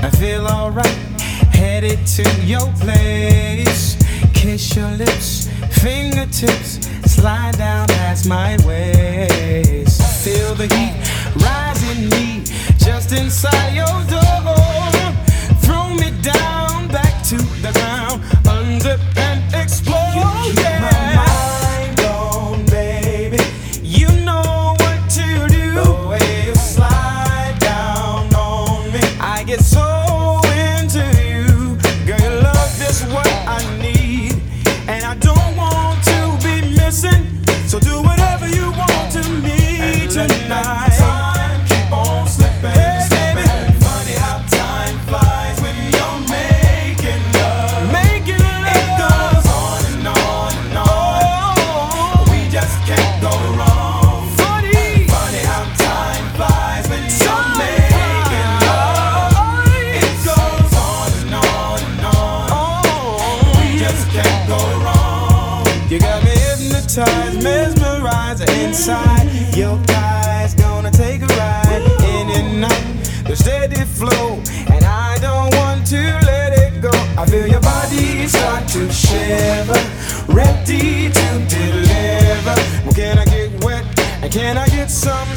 I feel alright, headed to your place. Kiss your lips, fingertips, slide down past my waist. Feel the heat rising me just inside your door. Throw me down, back to the ground, I don't want to be missing. So do whatever you want to me tonight. Your eyes gonna take a ride in and out the steady flow, and I don't want to let it go. I feel your body start to shiver, ready to deliver. Well, can I get wet? And can I get some,